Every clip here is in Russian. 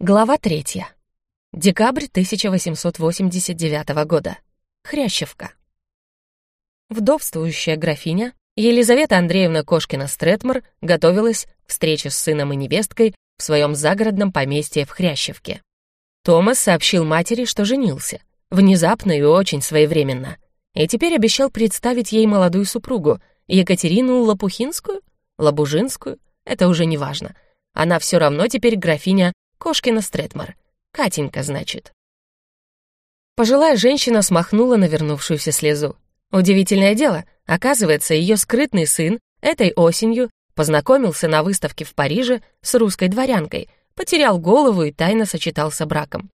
Глава третья. Декабрь 1889 года. Хрящевка. Вдовствующая графиня Елизавета Андреевна Кошкина-Стретмор готовилась к встрече с сыном и невесткой в своем загородном поместье в Хрящевке. Томас сообщил матери, что женился, внезапно и очень своевременно, и теперь обещал представить ей молодую супругу, Екатерину Лопухинскую, Лабужинскую, это уже не важно. Она все равно теперь графиня Кошкина Стретмор. Катенька, значит. Пожилая женщина смахнула навернувшуюся слезу. Удивительное дело, оказывается, ее скрытный сын этой осенью познакомился на выставке в Париже с русской дворянкой, потерял голову и тайно сочетался браком.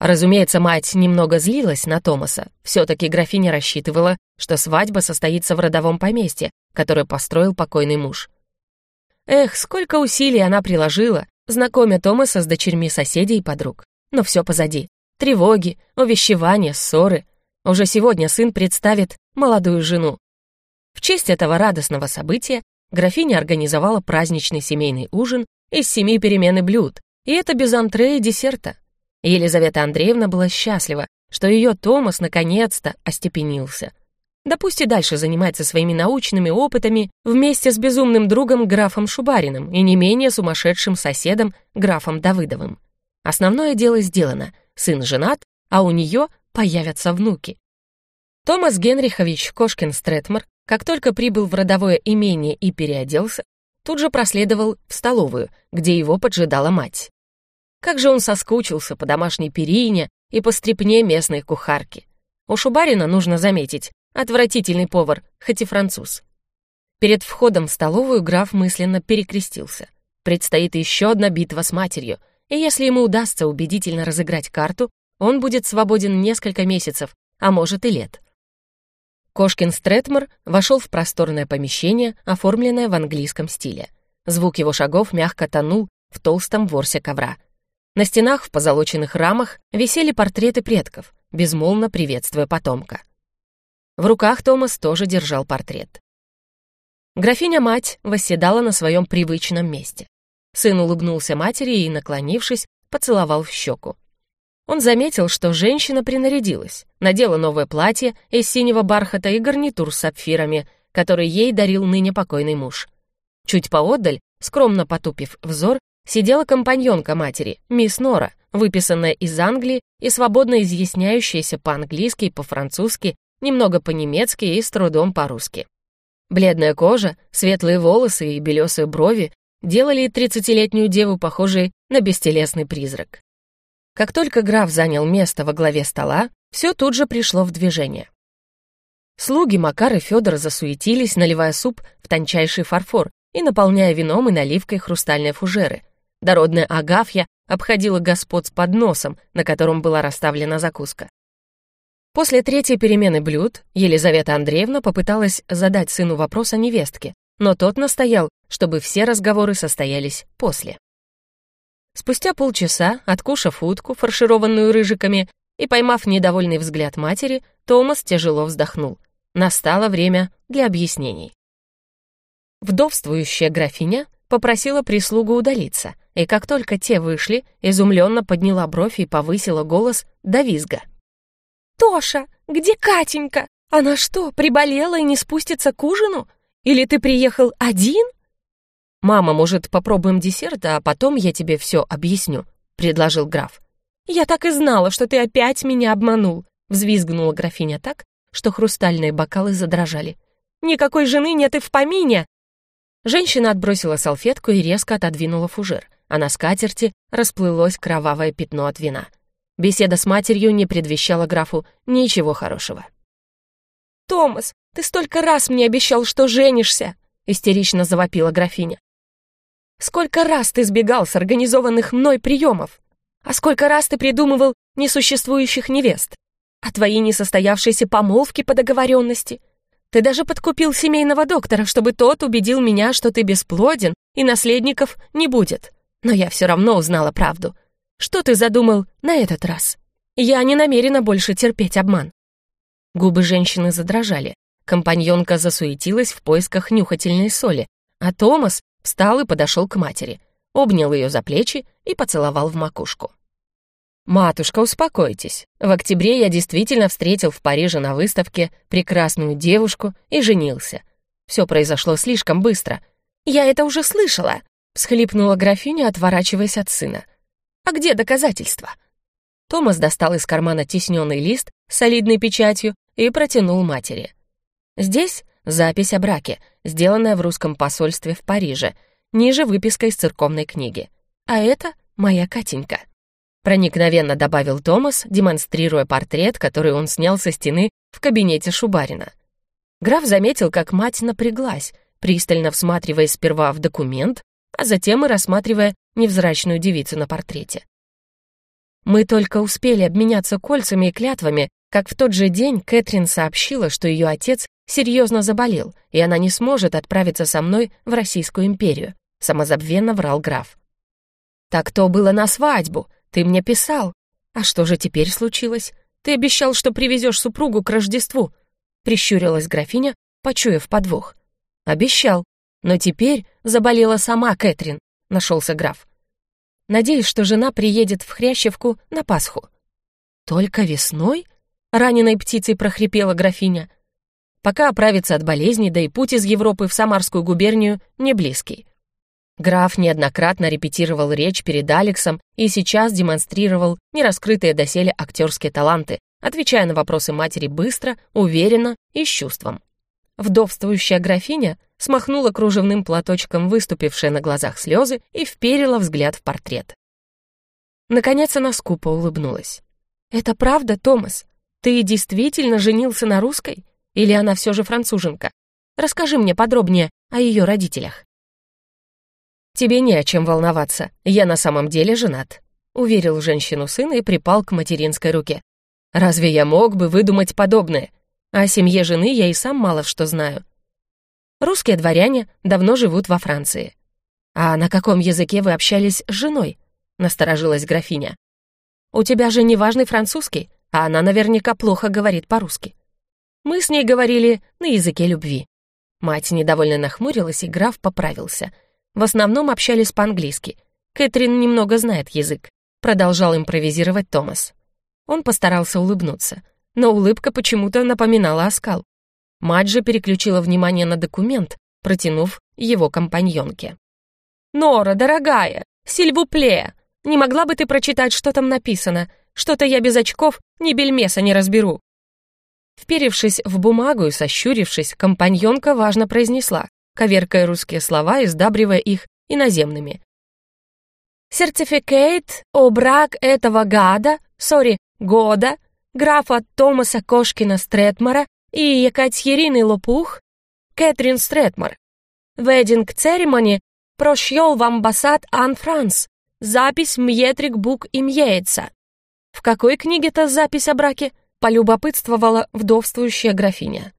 Разумеется, мать немного злилась на Томаса. Все-таки графиня рассчитывала, что свадьба состоится в родовом поместье, которое построил покойный муж. Эх, сколько усилий она приложила, знакомя Томаса с дочерьми соседей и подруг. Но все позади. Тревоги, увещевания, ссоры. Уже сегодня сын представит молодую жену. В честь этого радостного события графиня организовала праздничный семейный ужин из семи перемены блюд, и это без антре и десерта. Елизавета Андреевна была счастлива, что ее Томас наконец-то остепенился — да пусть и дальше занимается своими научными опытами вместе с безумным другом графом Шубариным и не менее сумасшедшим соседом графом Давыдовым. Основное дело сделано, сын женат, а у нее появятся внуки. Томас Генрихович Кошкин-Стретмор, как только прибыл в родовое имение и переоделся, тут же проследовал в столовую, где его поджидала мать. Как же он соскучился по домашней перине и по стрепне местной кухарки. У Шубарина, нужно заметить, Отвратительный повар, хоть и француз. Перед входом в столовую граф мысленно перекрестился. Предстоит еще одна битва с матерью, и если ему удастся убедительно разыграть карту, он будет свободен несколько месяцев, а может и лет. Кошкин Стретмор вошел в просторное помещение, оформленное в английском стиле. Звук его шагов мягко тонул в толстом ворсе ковра. На стенах в позолоченных рамах висели портреты предков, безмолвно приветствуя потомка. В руках Томас тоже держал портрет. Графиня-мать восседала на своем привычном месте. Сын улыбнулся матери и, наклонившись, поцеловал в щеку. Он заметил, что женщина принарядилась, надела новое платье из синего бархата и гарнитур с сапфирами, который ей дарил ныне покойный муж. Чуть поодаль, скромно потупив взор, сидела компаньонка матери, мисс Нора, выписанная из Англии и свободно изъясняющаяся по-английски и по-французски немного по-немецки и с трудом по-русски. Бледная кожа, светлые волосы и белесые брови делали тридцатилетнюю деву похожей на бестелесный призрак. Как только граф занял место во главе стола, все тут же пришло в движение. Слуги Макар и Федор засуетились, наливая суп в тончайший фарфор и наполняя вином и наливкой хрустальные фужеры. Дородная Агафья обходила господ с подносом, на котором была расставлена закуска. После третьей перемены блюд Елизавета Андреевна попыталась задать сыну вопрос о невестке, но тот настоял, чтобы все разговоры состоялись после. Спустя полчаса, откушав утку, фаршированную рыжиками, и поймав недовольный взгляд матери, Томас тяжело вздохнул. Настало время для объяснений. Вдовствующая графиня попросила прислугу удалиться, и как только те вышли, изумленно подняла бровь и повысила голос до визга — «Тоша, где Катенька? Она что, приболела и не спустится к ужину? Или ты приехал один?» «Мама, может, попробуем десерт, а потом я тебе все объясню», — предложил граф. «Я так и знала, что ты опять меня обманул», — взвизгнула графиня так, что хрустальные бокалы задрожали. «Никакой жены нет и в помине!» Женщина отбросила салфетку и резко отодвинула фужер, а на скатерти расплылось кровавое пятно от вина. Беседа с матерью не предвещала графу ничего хорошего. «Томас, ты столько раз мне обещал, что женишься!» — истерично завопила графиня. «Сколько раз ты сбегал с организованных мной приемов? А сколько раз ты придумывал несуществующих невест? А твои несостоявшиеся помолвки по договоренности? Ты даже подкупил семейного доктора, чтобы тот убедил меня, что ты бесплоден и наследников не будет. Но я все равно узнала правду. Что ты задумал на этот раз? Я не намерена больше терпеть обман». Губы женщины задрожали. Компаньонка засуетилась в поисках нюхательной соли, а Томас встал и подошел к матери. обнял ее за плечи и поцеловал в макушку. «Матушка, успокойтесь. В октябре я действительно встретил в Париже на выставке прекрасную девушку и женился. Все произошло слишком быстро. Я это уже слышала», — всхлипнула графиня, отворачиваясь от сына. «А где доказательства?» Томас достал из кармана тисненный лист с солидной печатью и протянул матери. Здесь запись о браке, сделанная в русском посольстве в Париже, ниже выписка из церковной книги. А это моя Катенька. Проникновенно добавил Томас, демонстрируя портрет, который он снял со стены в кабинете Шубарина. Граф заметил, как мать напряглась, пристально всматриваясь сперва в документ, а затем и рассматривая невзрачную девицу на портрете. Мы только успели обменяться кольцами и клятвами, как в тот же день Кэтрин сообщила, что ее отец серьезно заболел, и она не сможет отправиться со мной в Российскую империю, самозабвенно врал граф. «Так то было на свадьбу», ты мне писал. А что же теперь случилось? Ты обещал, что привезешь супругу к Рождеству. Прищурилась графиня, почуяв подвох. Обещал. Но теперь заболела сама Кэтрин, нашелся граф. Надеюсь, что жена приедет в Хрящевку на Пасху. Только весной? Раненой птицей прохрипела графиня. Пока оправится от болезни, да и путь из Европы в Самарскую губернию не близкий. Граф неоднократно репетировал речь перед Алексом и сейчас демонстрировал нераскрытые доселе актерские таланты, отвечая на вопросы матери быстро, уверенно и с чувством. Вдовствующая графиня смахнула кружевным платочком выступившие на глазах слезы и вперила взгляд в портрет. Наконец она скупо улыбнулась. «Это правда, Томас? Ты действительно женился на русской? Или она все же француженка? Расскажи мне подробнее о ее родителях». «Тебе не о чем волноваться, я на самом деле женат», — уверил женщину сына и припал к материнской руке. «Разве я мог бы выдумать подобное? О семье жены я и сам мало что знаю. Русские дворяне давно живут во Франции. А на каком языке вы общались с женой?» — насторожилась графиня. «У тебя же неважный французский, а она наверняка плохо говорит по-русски. Мы с ней говорили на языке любви». Мать недовольно нахмурилась, и граф поправился — в основном общались по-английски. Кэтрин немного знает язык. Продолжал импровизировать Томас. Он постарался улыбнуться, но улыбка почему-то напоминала оскал. Мать же переключила внимание на документ, протянув его компаньонке. «Нора, дорогая, сильвупле, не могла бы ты прочитать, что там написано? Что-то я без очков ни бельмеса не разберу». Вперевшись в бумагу и сощурившись, компаньонка важно произнесла коверкая русские слова и сдабривая их иноземными. «Сертификат о брак этого гада, сори, года, графа Томаса Кошкина Стретмара и Екатерины Лопух, Кэтрин Стретмар. Вединг церемони прошел в амбассад Ан Франс. Запись Мьетрик Бук имеется. В какой книге-то запись о браке? Полюбопытствовала вдовствующая графиня.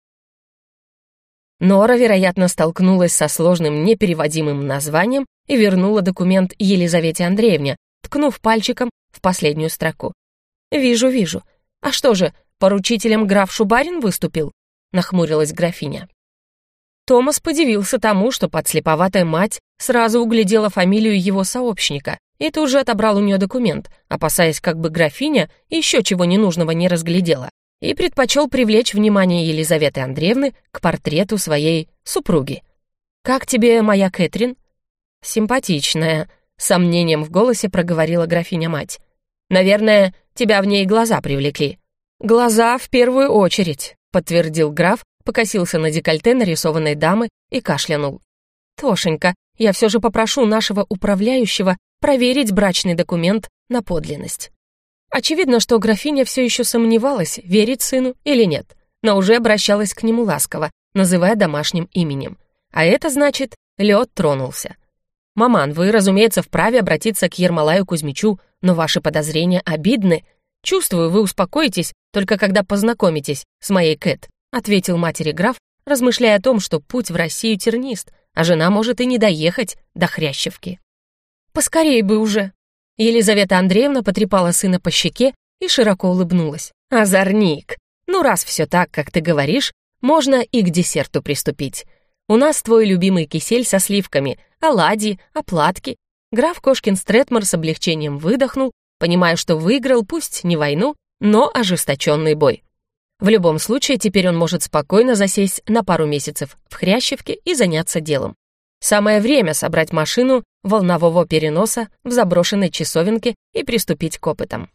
Нора, вероятно, столкнулась со сложным непереводимым названием и вернула документ Елизавете Андреевне, ткнув пальчиком в последнюю строку. «Вижу, вижу. А что же, поручителем граф Шубарин выступил?» — нахмурилась графиня. Томас подивился тому, что подслеповатая мать сразу углядела фамилию его сообщника и тут же отобрал у нее документ, опасаясь, как бы графиня еще чего ненужного не разглядела и предпочел привлечь внимание Елизаветы Андреевны к портрету своей супруги. «Как тебе моя Кэтрин?» «Симпатичная», — сомнением в голосе проговорила графиня-мать. «Наверное, тебя в ней глаза привлекли». «Глаза в первую очередь», — подтвердил граф, покосился на декольте нарисованной дамы и кашлянул. «Тошенька, я все же попрошу нашего управляющего проверить брачный документ на подлинность». Очевидно, что графиня все еще сомневалась, верить сыну или нет, но уже обращалась к нему ласково, называя домашним именем. А это значит, лед тронулся. «Маман, вы, разумеется, вправе обратиться к Ермолаю Кузьмичу, но ваши подозрения обидны. Чувствую, вы успокоитесь, только когда познакомитесь с моей Кэт», ответил матери граф, размышляя о том, что путь в Россию тернист, а жена может и не доехать до Хрящевки. «Поскорей бы уже», Елизавета Андреевна потрепала сына по щеке и широко улыбнулась. «Озорник! Ну, раз все так, как ты говоришь, можно и к десерту приступить. У нас твой любимый кисель со сливками, оладьи, оплатки. Граф Кошкин Стретмор с облегчением выдохнул, понимая, что выиграл пусть не войну, но ожесточенный бой. В любом случае, теперь он может спокойно засесть на пару месяцев в Хрящевке и заняться делом. Самое время собрать машину волнового переноса в заброшенной часовенке и приступить к опытам.